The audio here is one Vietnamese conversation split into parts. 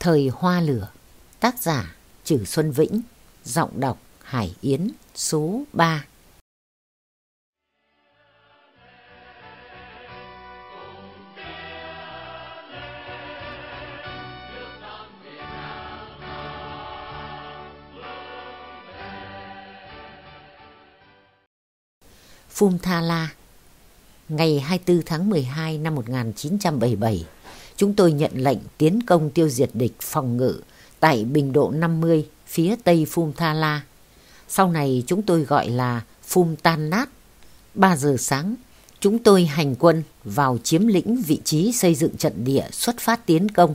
Thời Hoa Lửa, Tác giả Trử Xuân Vĩnh, Giọng đọc Hải Yến, Số 3 Phum Tha La, Ngày 24 tháng 12 năm 1977 chúng tôi nhận lệnh tiến công tiêu diệt địch phòng ngự tại bình độ 50 phía tây Phum Tha La. Sau này chúng tôi gọi là Phum Tan Nát. 3 giờ sáng, chúng tôi hành quân vào chiếm lĩnh vị trí xây dựng trận địa xuất phát tiến công.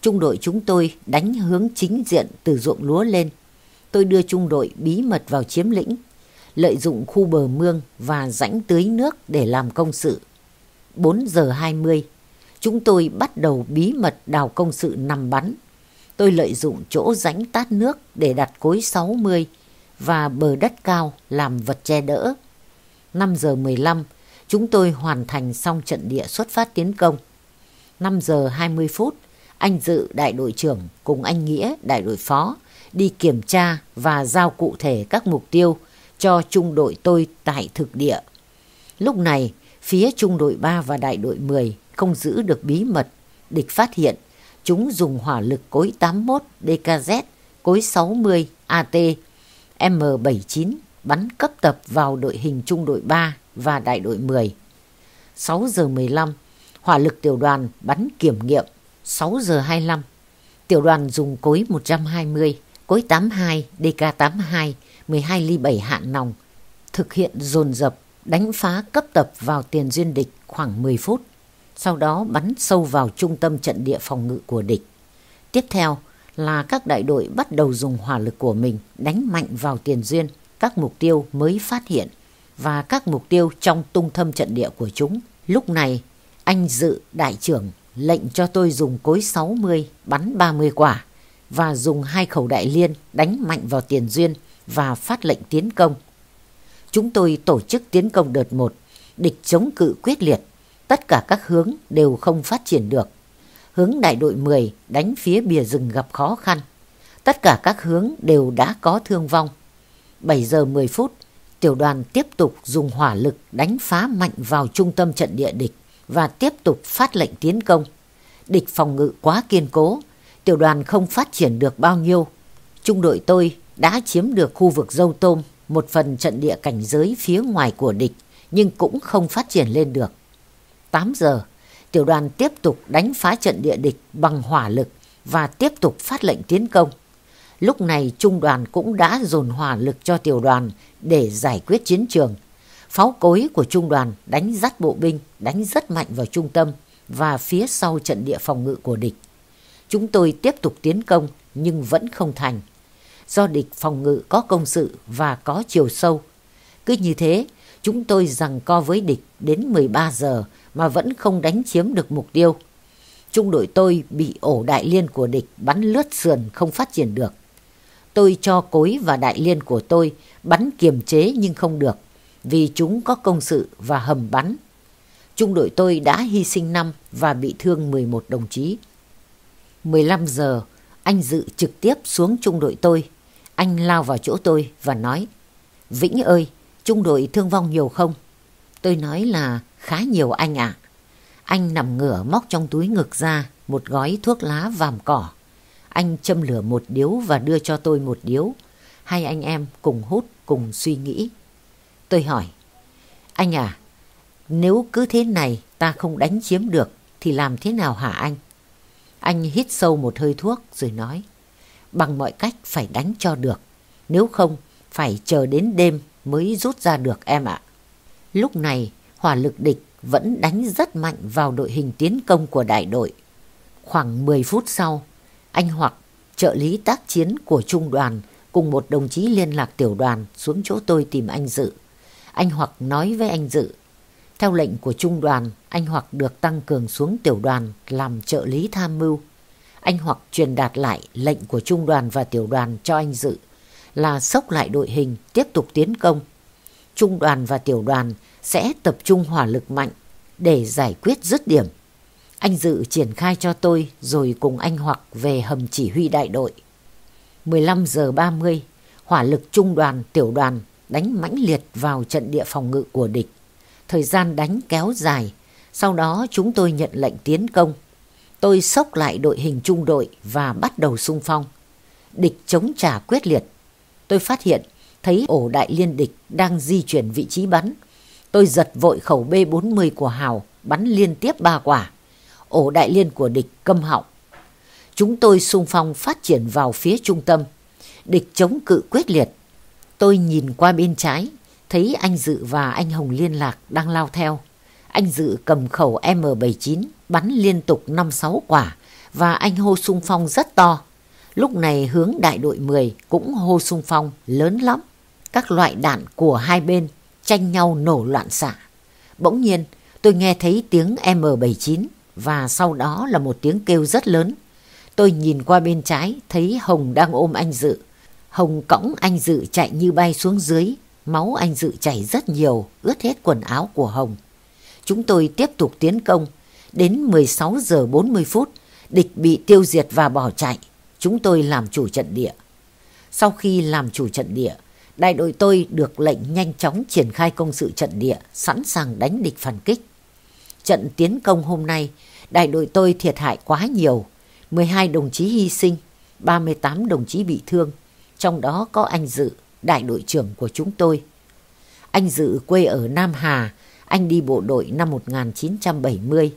Trung đội chúng tôi đánh hướng chính diện từ ruộng lúa lên. Tôi đưa trung đội bí mật vào chiếm lĩnh, lợi dụng khu bờ mương và rãnh tưới nước để làm công sự. 4 giờ 20, chúng tôi bắt đầu bí mật đào công sự nằm bắn. Tôi lợi dụng chỗ rãnh tát nước để đặt cối 60 và bờ đất cao làm vật che đỡ. 5 giờ 15, chúng tôi hoàn thành xong trận địa xuất phát tiến công. 5 giờ 20 phút, anh Dự đại đội trưởng cùng anh Nghĩa đại đội phó đi kiểm tra và giao cụ thể các mục tiêu cho trung đội tôi tại thực địa. Lúc này, phía trung đội 3 và đại đội 10 không giữ được bí mật, địch phát hiện chúng dùng hỏa lực cối 81 DKZ, cối 60 AT, M79 bắn cấp tập vào đội hình trung đội 3 và đại đội 10. 6 giờ 15, hỏa lực tiểu đoàn bắn kiểm nghiệm 6 giờ 25. Tiểu đoàn dùng cối 120, cối 82, DK82, 12 ly 7 hạn nòng, thực hiện dồn dập đánh phá cấp tập vào tiền duyên địch khoảng 10 phút sau đó bắn sâu vào trung tâm trận địa phòng ngự của địch. Tiếp theo là các đại đội bắt đầu dùng hỏa lực của mình đánh mạnh vào tiền duyên, các mục tiêu mới phát hiện và các mục tiêu trong tung thâm trận địa của chúng. Lúc này, anh Dự đại trưởng lệnh cho tôi dùng cối 60 bắn 30 quả và dùng hai khẩu đại liên đánh mạnh vào tiền duyên và phát lệnh tiến công. Chúng tôi tổ chức tiến công đợt 1, địch chống cự quyết liệt tất cả các hướng đều không phát triển được. Hướng đại đội 10 đánh phía bìa rừng gặp khó khăn. Tất cả các hướng đều đã có thương vong. 7 giờ 10 phút, tiểu đoàn tiếp tục dùng hỏa lực đánh phá mạnh vào trung tâm trận địa địch và tiếp tục phát lệnh tiến công. Địch phòng ngự quá kiên cố, tiểu đoàn không phát triển được bao nhiêu. Trung đội tôi đã chiếm được khu vực dâu tôm, một phần trận địa cảnh giới phía ngoài của địch, nhưng cũng không phát triển lên được. 8 giờ, tiểu đoàn tiếp tục đánh phá trận địa địch bằng hỏa lực và tiếp tục phát lệnh tiến công. Lúc này trung đoàn cũng đã dồn hỏa lực cho tiểu đoàn để giải quyết chiến trường. Pháo cối của trung đoàn đánh dắt bộ binh, đánh rất mạnh vào trung tâm và phía sau trận địa phòng ngự của địch. Chúng tôi tiếp tục tiến công nhưng vẫn không thành. Do địch phòng ngự có công sự và có chiều sâu. Cứ như thế, chúng tôi rằng co với địch đến 13 giờ mà vẫn không đánh chiếm được mục tiêu. Trung đội tôi bị ổ đại liên của địch bắn lướt sườn không phát triển được. Tôi cho cối và đại liên của tôi bắn kiềm chế nhưng không được vì chúng có công sự và hầm bắn. Trung đội tôi đã hy sinh 5 và bị thương 11 đồng chí. 15 giờ, anh Dự trực tiếp xuống trung đội tôi. Anh lao vào chỗ tôi và nói Vĩnh ơi, trung đội thương vong nhiều không? Tôi nói là khá nhiều anh ạ. Anh nằm ngửa móc trong túi ngực ra một gói thuốc lá vàm cỏ. Anh châm lửa một điếu và đưa cho tôi một điếu. Hai anh em cùng hút, cùng suy nghĩ. Tôi hỏi, anh à, nếu cứ thế này ta không đánh chiếm được thì làm thế nào hả anh? Anh hít sâu một hơi thuốc rồi nói, bằng mọi cách phải đánh cho được. Nếu không, phải chờ đến đêm mới rút ra được em ạ. Lúc này, hỏa lực địch vẫn đánh rất mạnh vào đội hình tiến công của đại đội. Khoảng 10 phút sau, anh Hoặc, trợ lý tác chiến của trung đoàn cùng một đồng chí liên lạc tiểu đoàn xuống chỗ tôi tìm anh Dự. Anh Hoặc nói với anh Dự, theo lệnh của trung đoàn, anh Hoặc được tăng cường xuống tiểu đoàn làm trợ lý tham mưu. Anh Hoặc truyền đạt lại lệnh của trung đoàn và tiểu đoàn cho anh Dự là sốc lại đội hình tiếp tục tiến công. Trung đoàn và tiểu đoàn sẽ tập trung hỏa lực mạnh để giải quyết dứt điểm. Anh Dự triển khai cho tôi rồi cùng anh Hoặc về hầm chỉ huy đại đội. 15 giờ 30, hỏa lực trung đoàn, tiểu đoàn đánh mãnh liệt vào trận địa phòng ngự của địch. Thời gian đánh kéo dài, sau đó chúng tôi nhận lệnh tiến công. Tôi sốc lại đội hình trung đội và bắt đầu xung phong. Địch chống trả quyết liệt. Tôi phát hiện thấy ổ đại liên địch đang di chuyển vị trí bắn. Tôi giật vội khẩu B-40 của Hào, bắn liên tiếp ba quả. Ổ đại liên của địch câm họng. Chúng tôi xung phong phát triển vào phía trung tâm. Địch chống cự quyết liệt. Tôi nhìn qua bên trái, thấy anh Dự và anh Hồng liên lạc đang lao theo. Anh Dự cầm khẩu M79 bắn liên tục 5-6 quả và anh hô sung phong rất to. Lúc này hướng đại đội 10 cũng hô sung phong lớn lắm. Các loại đạn của hai bên tranh nhau nổ loạn xạ. Bỗng nhiên tôi nghe thấy tiếng M79 và sau đó là một tiếng kêu rất lớn. Tôi nhìn qua bên trái thấy Hồng đang ôm anh Dự. Hồng cõng anh Dự chạy như bay xuống dưới. Máu anh Dự chảy rất nhiều, ướt hết quần áo của Hồng. Chúng tôi tiếp tục tiến công. Đến 16 giờ 40 phút, địch bị tiêu diệt và bỏ chạy. Chúng tôi làm chủ trận địa. Sau khi làm chủ trận địa, đại đội tôi được lệnh nhanh chóng triển khai công sự trận địa, sẵn sàng đánh địch phản kích. Trận tiến công hôm nay, đại đội tôi thiệt hại quá nhiều. 12 đồng chí hy sinh, 38 đồng chí bị thương, trong đó có anh Dự, đại đội trưởng của chúng tôi. Anh Dự quê ở Nam Hà, anh đi bộ đội năm 1970.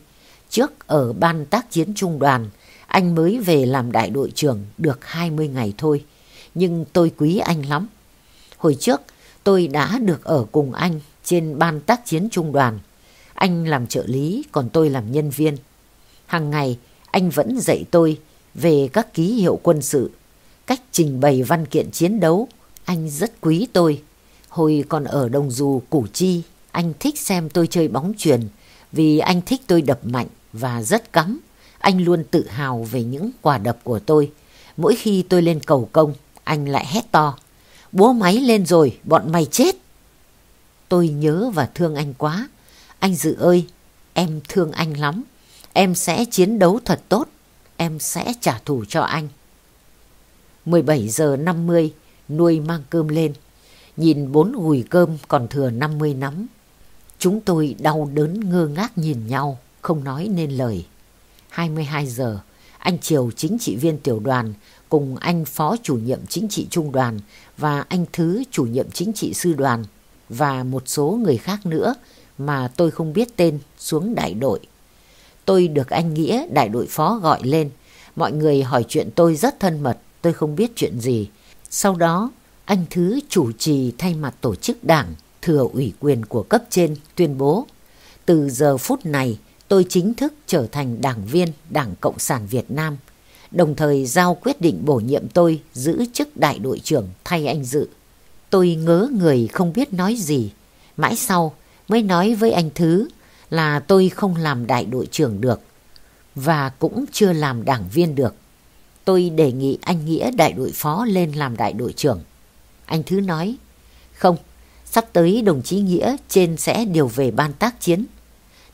Trước ở ban tác chiến trung đoàn, anh mới về làm đại đội trưởng được 20 ngày thôi. Nhưng tôi quý anh lắm. Hồi trước tôi đã được ở cùng anh trên ban tác chiến trung đoàn. Anh làm trợ lý còn tôi làm nhân viên. Hàng ngày anh vẫn dạy tôi về các ký hiệu quân sự, cách trình bày văn kiện chiến đấu. Anh rất quý tôi. Hồi còn ở Đồng Dù, Củ Chi, anh thích xem tôi chơi bóng chuyền vì anh thích tôi đập mạnh và rất cắm. Anh luôn tự hào về những quả đập của tôi. Mỗi khi tôi lên cầu công, anh lại hét to. Búa máy lên rồi, bọn mày chết. Tôi nhớ và thương anh quá. Anh Dự ơi, em thương anh lắm. Em sẽ chiến đấu thật tốt. Em sẽ trả thù cho anh. 17 giờ 50, nuôi mang cơm lên. Nhìn bốn gùi cơm còn thừa 50 nắm. Chúng tôi đau đớn ngơ ngác nhìn nhau, không nói nên lời. 22 giờ, anh Triều chính trị viên tiểu đoàn cùng anh phó chủ nhiệm chính trị trung đoàn và anh Thứ chủ nhiệm chính trị sư đoàn và một số người khác nữa mà tôi không biết tên xuống đại đội. Tôi được anh Nghĩa đại đội phó gọi lên. Mọi người hỏi chuyện tôi rất thân mật, tôi không biết chuyện gì. Sau đó, anh Thứ chủ trì thay mặt tổ chức đảng thừa ủy quyền của cấp trên tuyên bố từ giờ phút này tôi chính thức trở thành đảng viên Đảng Cộng sản Việt Nam, đồng thời giao quyết định bổ nhiệm tôi giữ chức đại đội trưởng thay anh Dự. Tôi ngớ người không biết nói gì, mãi sau mới nói với anh Thứ là tôi không làm đại đội trưởng được và cũng chưa làm đảng viên được. Tôi đề nghị anh Nghĩa đại đội phó lên làm đại đội trưởng. Anh Thứ nói, không, sắp tới đồng chí Nghĩa trên sẽ điều về ban tác chiến.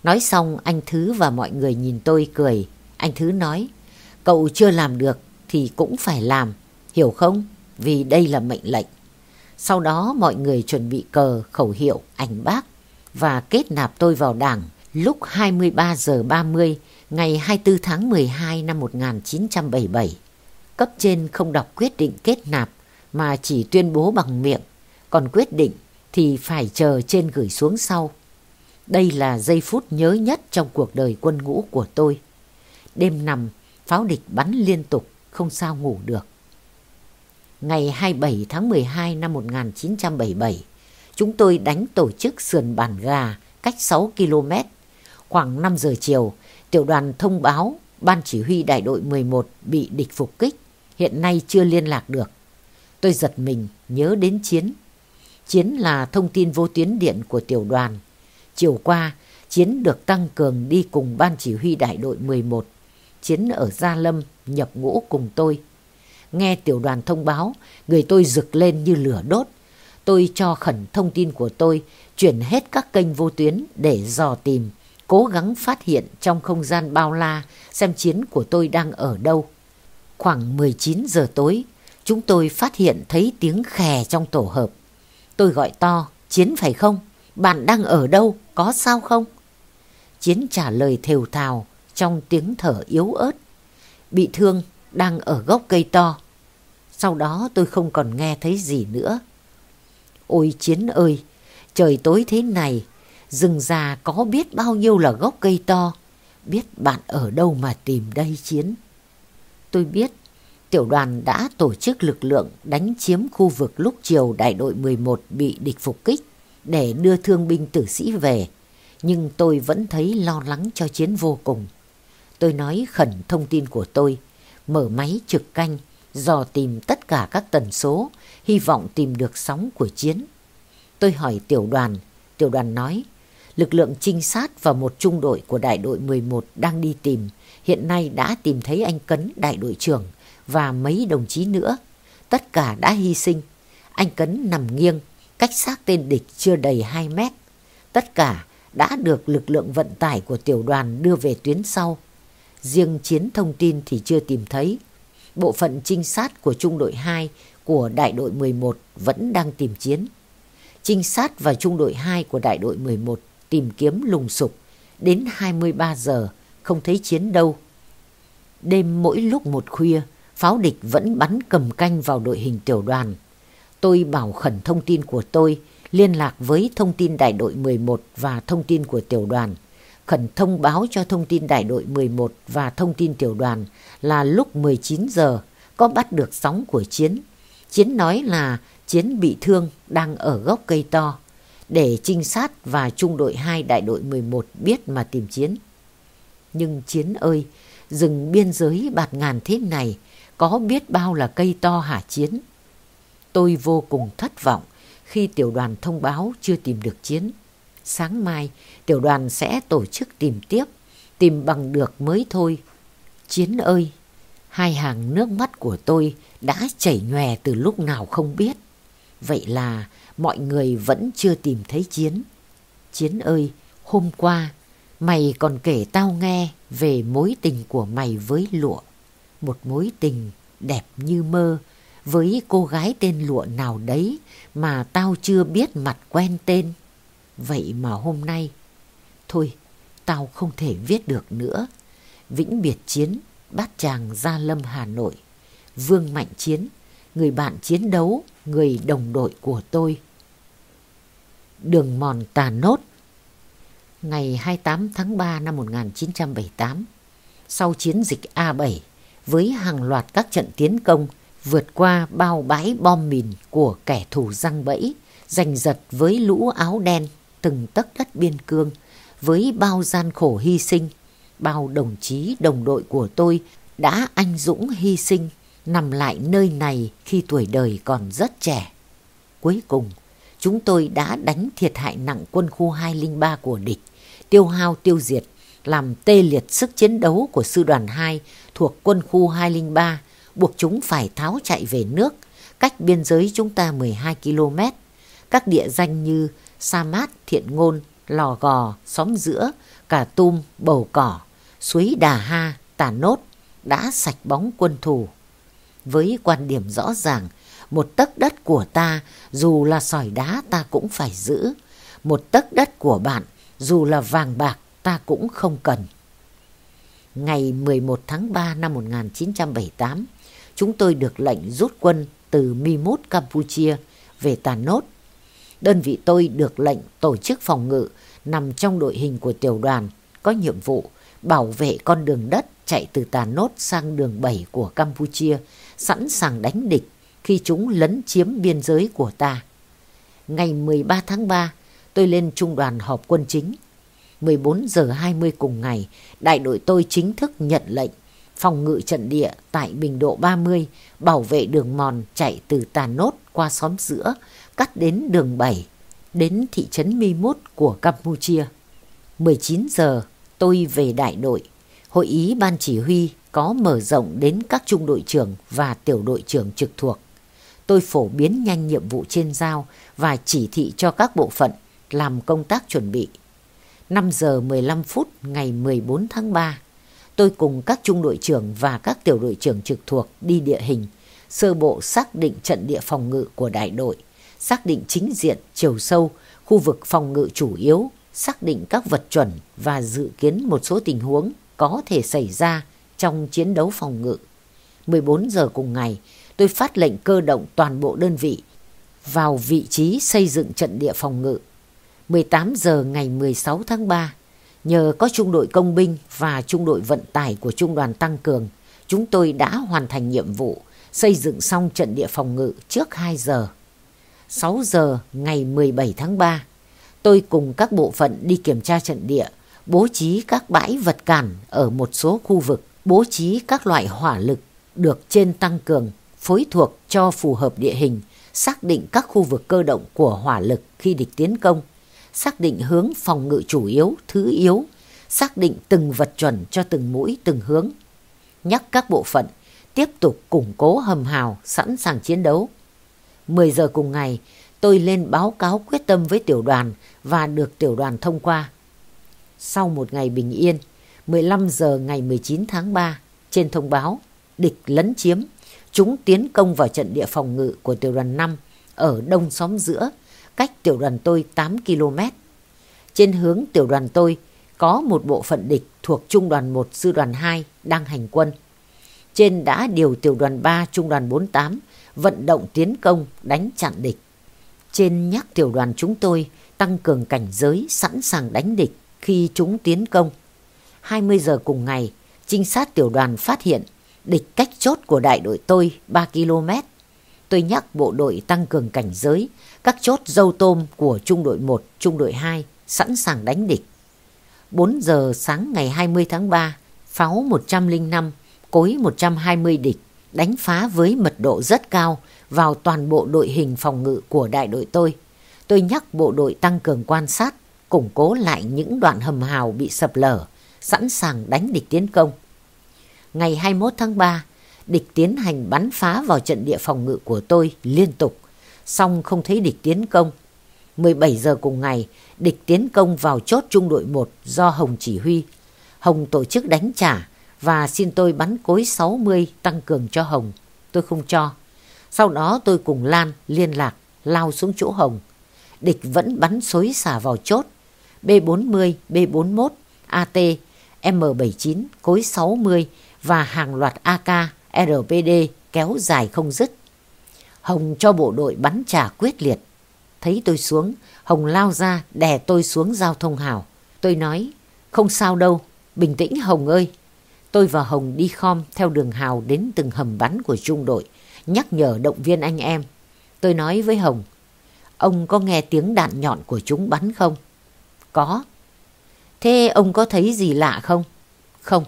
Nói xong anh Thứ và mọi người nhìn tôi cười. Anh Thứ nói, cậu chưa làm được thì cũng phải làm, hiểu không? Vì đây là mệnh lệnh. Sau đó mọi người chuẩn bị cờ, khẩu hiệu, ảnh bác và kết nạp tôi vào đảng lúc 23 giờ 30 ngày 24 tháng 12 năm 1977. Cấp trên không đọc quyết định kết nạp mà chỉ tuyên bố bằng miệng, còn quyết định thì phải chờ trên gửi xuống sau. Đây là giây phút nhớ nhất trong cuộc đời quân ngũ của tôi. Đêm nằm, pháo địch bắn liên tục, không sao ngủ được. Ngày 27 tháng 12 năm 1977, chúng tôi đánh tổ chức sườn bàn gà cách 6 km. Khoảng 5 giờ chiều, tiểu đoàn thông báo ban chỉ huy đại đội 11 bị địch phục kích, hiện nay chưa liên lạc được. Tôi giật mình nhớ đến Chiến. Chiến là thông tin vô tuyến điện của tiểu đoàn. Chiều qua, Chiến được tăng cường đi cùng ban chỉ huy đại đội 11. Chiến ở Gia Lâm nhập ngũ cùng tôi. Nghe tiểu đoàn thông báo, người tôi rực lên như lửa đốt. Tôi cho khẩn thông tin của tôi, chuyển hết các kênh vô tuyến để dò tìm, cố gắng phát hiện trong không gian bao la xem chiến của tôi đang ở đâu. Khoảng 19 giờ tối, chúng tôi phát hiện thấy tiếng khè trong tổ hợp. Tôi gọi to, Chiến phải không? Bạn đang ở đâu? Có sao không? Chiến trả lời thều thào trong tiếng thở yếu ớt. Bị thương, đang ở gốc cây to. Sau đó tôi không còn nghe thấy gì nữa. Ôi Chiến ơi, trời tối thế này, rừng già có biết bao nhiêu là gốc cây to. Biết bạn ở đâu mà tìm đây Chiến. Tôi biết tiểu đoàn đã tổ chức lực lượng đánh chiếm khu vực lúc chiều đại đội 11 bị địch phục kích để đưa thương binh tử sĩ về. Nhưng tôi vẫn thấy lo lắng cho chiến vô cùng. Tôi nói khẩn thông tin của tôi, mở máy trực canh, dò tìm tất cả các tần số, hy vọng tìm được sóng của chiến. Tôi hỏi tiểu đoàn, tiểu đoàn nói, lực lượng trinh sát và một trung đội của đại đội 11 đang đi tìm, hiện nay đã tìm thấy anh Cấn đại đội trưởng và mấy đồng chí nữa. Tất cả đã hy sinh. Anh Cấn nằm nghiêng, cách xác tên địch chưa đầy 2 mét. Tất cả đã được lực lượng vận tải của tiểu đoàn đưa về tuyến sau. Riêng chiến thông tin thì chưa tìm thấy. Bộ phận trinh sát của trung đội 2 của đại đội 11 vẫn đang tìm chiến. Trinh sát và trung đội 2 của đại đội 11 tìm kiếm lùng sục. Đến 23 giờ không thấy chiến đâu. Đêm mỗi lúc một khuya, pháo địch vẫn bắn cầm canh vào đội hình tiểu đoàn. Tôi bảo khẩn thông tin của tôi, liên lạc với thông tin đại đội 11 và thông tin của tiểu đoàn. Khẩn thông báo cho thông tin đại đội 11 và thông tin tiểu đoàn là lúc 19 giờ có bắt được sóng của Chiến. Chiến nói là Chiến bị thương đang ở gốc cây to để trinh sát và trung đội 2 đại đội 11 biết mà tìm Chiến. Nhưng Chiến ơi, rừng biên giới bạt ngàn thế này có biết bao là cây to hả Chiến. Tôi vô cùng thất vọng khi tiểu đoàn thông báo chưa tìm được Chiến. Sáng mai, tiểu đoàn sẽ tổ chức tìm tiếp, tìm bằng được mới thôi. Chiến ơi, hai hàng nước mắt của tôi đã chảy nhòe từ lúc nào không biết. Vậy là mọi người vẫn chưa tìm thấy Chiến. Chiến ơi, hôm qua mày còn kể tao nghe về mối tình của mày với lụa. Một mối tình đẹp như mơ với cô gái tên lụa nào đấy mà tao chưa biết mặt quen tên. Vậy mà hôm nay, thôi, tao không thể viết được nữa. Vĩnh Biệt Chiến, Bát Tràng Gia Lâm Hà Nội, Vương Mạnh Chiến, người bạn chiến đấu, người đồng đội của tôi. Đường mòn tà nốt Ngày 28 tháng 3 năm 1978, sau chiến dịch A7, với hàng loạt các trận tiến công vượt qua bao bãi bom mìn của kẻ thù răng bẫy, giành giật với lũ áo đen từng tấc đất biên cương, với bao gian khổ hy sinh, bao đồng chí đồng đội của tôi đã anh dũng hy sinh, nằm lại nơi này khi tuổi đời còn rất trẻ. Cuối cùng, chúng tôi đã đánh thiệt hại nặng quân khu 203 của địch, tiêu hao tiêu diệt, làm tê liệt sức chiến đấu của sư đoàn 2 thuộc quân khu 203, buộc chúng phải tháo chạy về nước, cách biên giới chúng ta 12 km. Các địa danh như Sa Mát, Thiện Ngôn, Lò Gò, Xóm Giữa, Cà Tum, Bầu Cỏ, Suối Đà Ha, Tà Nốt đã sạch bóng quân thù. Với quan điểm rõ ràng, một tấc đất của ta dù là sỏi đá ta cũng phải giữ, một tấc đất của bạn dù là vàng bạc ta cũng không cần. Ngày 11 tháng 3 năm 1978, chúng tôi được lệnh rút quân từ Mimut, Campuchia về Tà Nốt. Đơn vị tôi được lệnh tổ chức phòng ngự nằm trong đội hình của tiểu đoàn có nhiệm vụ bảo vệ con đường đất chạy từ Tà Nốt sang đường 7 của Campuchia, sẵn sàng đánh địch khi chúng lấn chiếm biên giới của ta. Ngày 13 tháng 3, tôi lên trung đoàn họp quân chính 14 giờ 20 cùng ngày, đại đội tôi chính thức nhận lệnh phòng ngự trận địa tại Bình Độ 30, bảo vệ đường mòn chạy từ Tà Nốt qua xóm giữa, cắt đến đường 7, đến thị trấn Mi Mút của Campuchia. 19 giờ, tôi về đại đội. Hội ý ban chỉ huy có mở rộng đến các trung đội trưởng và tiểu đội trưởng trực thuộc. Tôi phổ biến nhanh nhiệm vụ trên giao và chỉ thị cho các bộ phận làm công tác chuẩn bị 5 giờ 15 phút ngày 14 tháng 3, tôi cùng các trung đội trưởng và các tiểu đội trưởng trực thuộc đi địa hình, sơ bộ xác định trận địa phòng ngự của đại đội, xác định chính diện, chiều sâu, khu vực phòng ngự chủ yếu, xác định các vật chuẩn và dự kiến một số tình huống có thể xảy ra trong chiến đấu phòng ngự. 14 giờ cùng ngày, tôi phát lệnh cơ động toàn bộ đơn vị vào vị trí xây dựng trận địa phòng ngự. 18 giờ ngày 16 tháng 3, nhờ có trung đội công binh và trung đội vận tải của trung đoàn tăng cường, chúng tôi đã hoàn thành nhiệm vụ xây dựng xong trận địa phòng ngự trước 2 giờ. 6 giờ ngày 17 tháng 3, tôi cùng các bộ phận đi kiểm tra trận địa, bố trí các bãi vật cản ở một số khu vực, bố trí các loại hỏa lực được trên tăng cường, phối thuộc cho phù hợp địa hình, xác định các khu vực cơ động của hỏa lực khi địch tiến công, xác định hướng phòng ngự chủ yếu, thứ yếu, xác định từng vật chuẩn cho từng mũi, từng hướng. Nhắc các bộ phận tiếp tục củng cố hầm hào, sẵn sàng chiến đấu. 10 giờ cùng ngày, tôi lên báo cáo quyết tâm với tiểu đoàn và được tiểu đoàn thông qua. Sau một ngày bình yên, 15 giờ ngày 19 tháng 3, trên thông báo, địch lấn chiếm, chúng tiến công vào trận địa phòng ngự của tiểu đoàn 5 ở đông xóm giữa, cách tiểu đoàn tôi 8 km. Trên hướng tiểu đoàn tôi có một bộ phận địch thuộc trung đoàn 1 sư đoàn 2 đang hành quân. Trên đã điều tiểu đoàn 3 trung đoàn 48 vận động tiến công đánh chặn địch. Trên nhắc tiểu đoàn chúng tôi tăng cường cảnh giới sẵn sàng đánh địch khi chúng tiến công. 20 giờ cùng ngày, trinh sát tiểu đoàn phát hiện địch cách chốt của đại đội tôi 3 km. Tôi nhắc bộ đội tăng cường cảnh giới, các chốt dâu tôm của trung đội 1, trung đội 2 sẵn sàng đánh địch. 4 giờ sáng ngày 20 tháng 3, pháo 105, cối 120 địch đánh phá với mật độ rất cao vào toàn bộ đội hình phòng ngự của đại đội tôi. Tôi nhắc bộ đội tăng cường quan sát, củng cố lại những đoạn hầm hào bị sập lở, sẵn sàng đánh địch tiến công. Ngày 21 tháng 3, địch tiến hành bắn phá vào trận địa phòng ngự của tôi liên tục, song không thấy địch tiến công. 17 giờ cùng ngày, địch tiến công vào chốt trung đội 1 do Hồng chỉ huy. Hồng tổ chức đánh trả và xin tôi bắn cối 60 tăng cường cho Hồng. Tôi không cho. Sau đó tôi cùng Lan liên lạc, lao xuống chỗ Hồng. Địch vẫn bắn xối xả vào chốt. B40, B41, AT, M79, cối 60 và hàng loạt AK, RPD kéo dài không dứt. Hồng cho bộ đội bắn trả quyết liệt. Thấy tôi xuống, Hồng lao ra đè tôi xuống giao thông hào. Tôi nói, không sao đâu, bình tĩnh Hồng ơi. Tôi và Hồng đi khom theo đường hào đến từng hầm bắn của trung đội, nhắc nhở động viên anh em. Tôi nói với Hồng, ông có nghe tiếng đạn nhọn của chúng bắn không? Có. Thế ông có thấy gì lạ không? Không.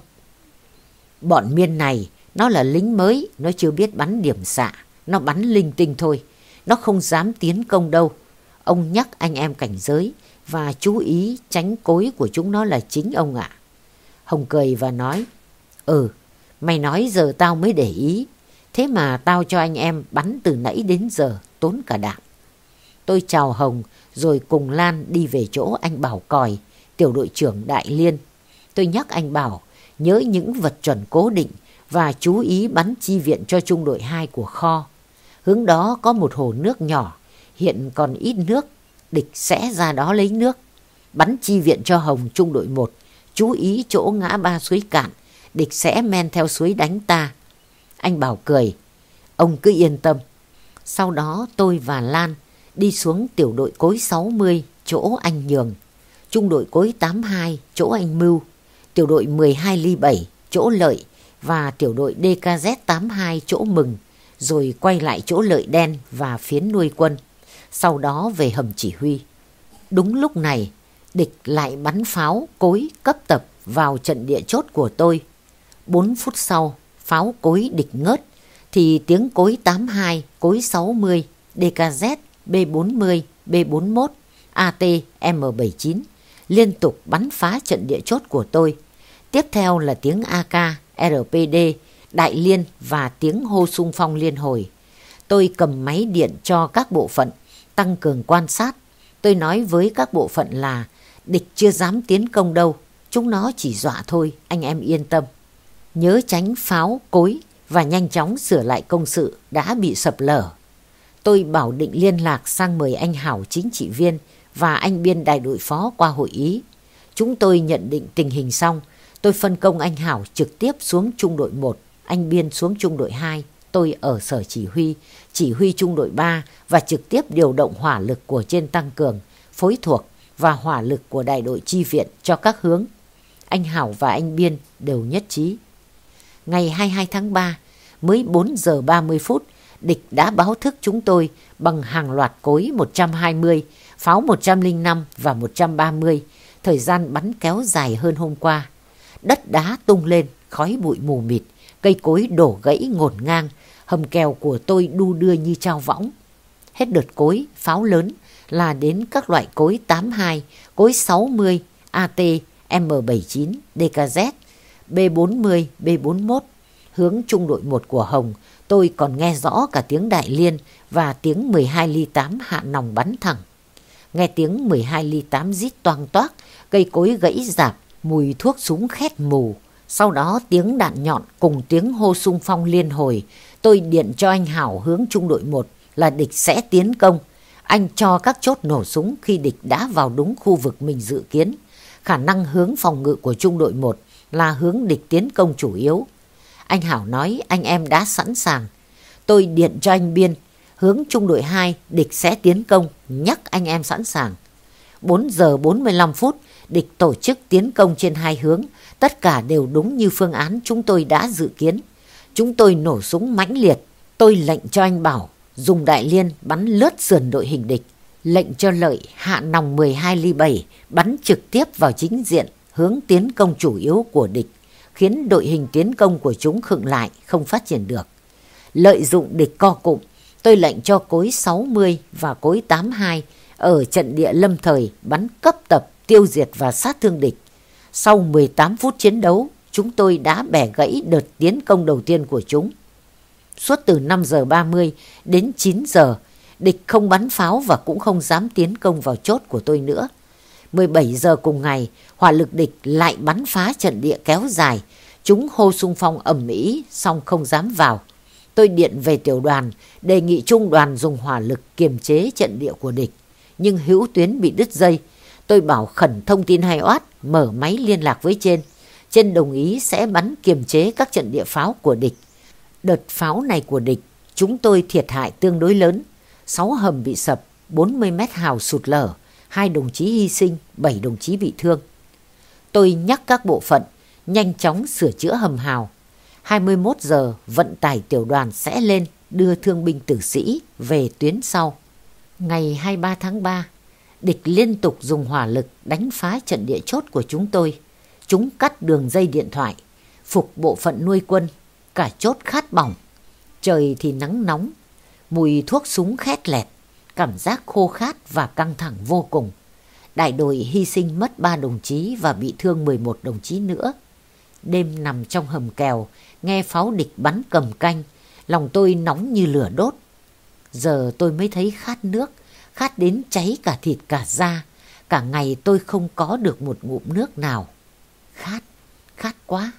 Bọn miên này, nó là lính mới, nó chưa biết bắn điểm xạ, nó bắn linh tinh thôi. Nó không dám tiến công đâu. Ông nhắc anh em cảnh giới và chú ý tránh cối của chúng nó là chính ông ạ. Hồng cười và nói, Ừ, mày nói giờ tao mới để ý. Thế mà tao cho anh em bắn từ nãy đến giờ, tốn cả đạn. Tôi chào Hồng rồi cùng Lan đi về chỗ anh Bảo còi, tiểu đội trưởng Đại Liên. Tôi nhắc anh Bảo nhớ những vật chuẩn cố định và chú ý bắn chi viện cho trung đội 2 của kho. Hướng đó có một hồ nước nhỏ, hiện còn ít nước, địch sẽ ra đó lấy nước. Bắn chi viện cho Hồng trung đội 1, chú ý chỗ ngã ba suối cạn, địch sẽ men theo suối đánh ta. Anh Bảo cười, ông cứ yên tâm. Sau đó tôi và Lan đi xuống tiểu đội cối 60 chỗ anh Nhường, trung đội cối 82 chỗ anh Mưu, tiểu đội 12 ly 7 chỗ Lợi và tiểu đội DKZ 82 chỗ Mừng, rồi quay lại chỗ Lợi Đen và phiến nuôi quân, sau đó về hầm chỉ huy. Đúng lúc này, địch lại bắn pháo cối cấp tập vào trận địa chốt của tôi. 4 phút sau, pháo cối địch ngớt, thì tiếng cối 82, cối 60, DKZ, B40, B41, AT, M79 liên tục bắn phá trận địa chốt của tôi. Tiếp theo là tiếng AK, RPD, Đại Liên và tiếng hô sung phong liên hồi. Tôi cầm máy điện cho các bộ phận, tăng cường quan sát. Tôi nói với các bộ phận là Địch chưa dám tiến công đâu, chúng nó chỉ dọa thôi, anh em yên tâm. Nhớ tránh pháo, cối và nhanh chóng sửa lại công sự đã bị sập lở. Tôi bảo định liên lạc sang mời anh Hảo chính trị viên và anh Biên đại đội phó qua hội ý. Chúng tôi nhận định tình hình xong, tôi phân công anh Hảo trực tiếp xuống trung đội 1, anh Biên xuống trung đội 2, tôi ở sở chỉ huy, chỉ huy trung đội 3 và trực tiếp điều động hỏa lực của trên tăng cường, phối thuộc và hỏa lực của đại đội chi viện cho các hướng. Anh Hảo và anh Biên đều nhất trí. Ngày 22 tháng 3, mới 4 giờ 30 phút, địch đã báo thức chúng tôi bằng hàng loạt cối 120, pháo 105 và 130, thời gian bắn kéo dài hơn hôm qua. Đất đá tung lên, khói bụi mù mịt, cây cối đổ gãy ngổn ngang, hầm kèo của tôi đu đưa như trao võng. Hết đợt cối, pháo lớn là đến các loại cối 82, cối 60, AT, M79, DKZ, B40, B41. Hướng trung đội 1 của Hồng, tôi còn nghe rõ cả tiếng đại liên và tiếng 12 ly 8 hạ nòng bắn thẳng. Nghe tiếng 12 ly 8 rít toang toác, cây cối gãy rạp, mùi thuốc súng khét mù. Sau đó tiếng đạn nhọn cùng tiếng hô sung phong liên hồi, tôi điện cho anh Hảo hướng trung đội 1 là địch sẽ tiến công. Anh cho các chốt nổ súng khi địch đã vào đúng khu vực mình dự kiến. Khả năng hướng phòng ngự của trung đội 1 là hướng địch tiến công chủ yếu. Anh Hảo nói anh em đã sẵn sàng. Tôi điện cho anh Biên, hướng trung đội 2 địch sẽ tiến công, nhắc anh em sẵn sàng. 4 giờ 45 phút, địch tổ chức tiến công trên hai hướng, tất cả đều đúng như phương án chúng tôi đã dự kiến. Chúng tôi nổ súng mãnh liệt, tôi lệnh cho anh Bảo dùng đại liên bắn lướt sườn đội hình địch, lệnh cho lợi hạ nòng 12 ly 7 bắn trực tiếp vào chính diện hướng tiến công chủ yếu của địch, khiến đội hình tiến công của chúng khựng lại, không phát triển được. Lợi dụng địch co cụm, tôi lệnh cho cối 60 và cối 82 ở trận địa lâm thời bắn cấp tập tiêu diệt và sát thương địch. Sau 18 phút chiến đấu, chúng tôi đã bẻ gãy đợt tiến công đầu tiên của chúng. Suốt từ 5 giờ 30 đến 9 giờ, địch không bắn pháo và cũng không dám tiến công vào chốt của tôi nữa. 17 giờ cùng ngày, hỏa lực địch lại bắn phá trận địa kéo dài. Chúng hô sung phong ẩm ĩ, song không dám vào. Tôi điện về tiểu đoàn, đề nghị trung đoàn dùng hỏa lực kiềm chế trận địa của địch. Nhưng hữu tuyến bị đứt dây. Tôi bảo khẩn thông tin hay oát, mở máy liên lạc với trên. Trên đồng ý sẽ bắn kiềm chế các trận địa pháo của địch. Đợt pháo này của địch, chúng tôi thiệt hại tương đối lớn. 6 hầm bị sập, 40 mét hào sụt lở hai đồng chí hy sinh, bảy đồng chí bị thương. Tôi nhắc các bộ phận nhanh chóng sửa chữa hầm hào. 21 giờ vận tải tiểu đoàn sẽ lên đưa thương binh tử sĩ về tuyến sau. Ngày 23 tháng 3, địch liên tục dùng hỏa lực đánh phá trận địa chốt của chúng tôi. Chúng cắt đường dây điện thoại, phục bộ phận nuôi quân, cả chốt khát bỏng. Trời thì nắng nóng, mùi thuốc súng khét lẹt cảm giác khô khát và căng thẳng vô cùng. Đại đội hy sinh mất 3 đồng chí và bị thương 11 đồng chí nữa. Đêm nằm trong hầm kèo, nghe pháo địch bắn cầm canh, lòng tôi nóng như lửa đốt. Giờ tôi mới thấy khát nước, khát đến cháy cả thịt cả da. Cả ngày tôi không có được một ngụm nước nào. Khát, khát quá.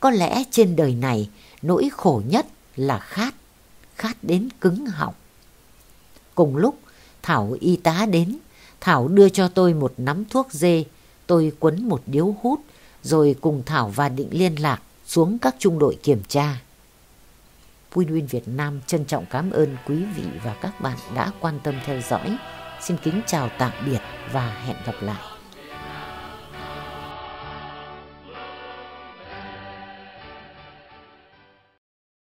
Có lẽ trên đời này nỗi khổ nhất là khát, khát đến cứng họng. Cùng lúc Thảo y tá đến, Thảo đưa cho tôi một nắm thuốc dê, tôi quấn một điếu hút rồi cùng Thảo và Định liên lạc xuống các trung đội kiểm tra. Win Win Việt Nam trân trọng cảm ơn quý vị và các bạn đã quan tâm theo dõi. Xin kính chào tạm biệt và hẹn gặp lại.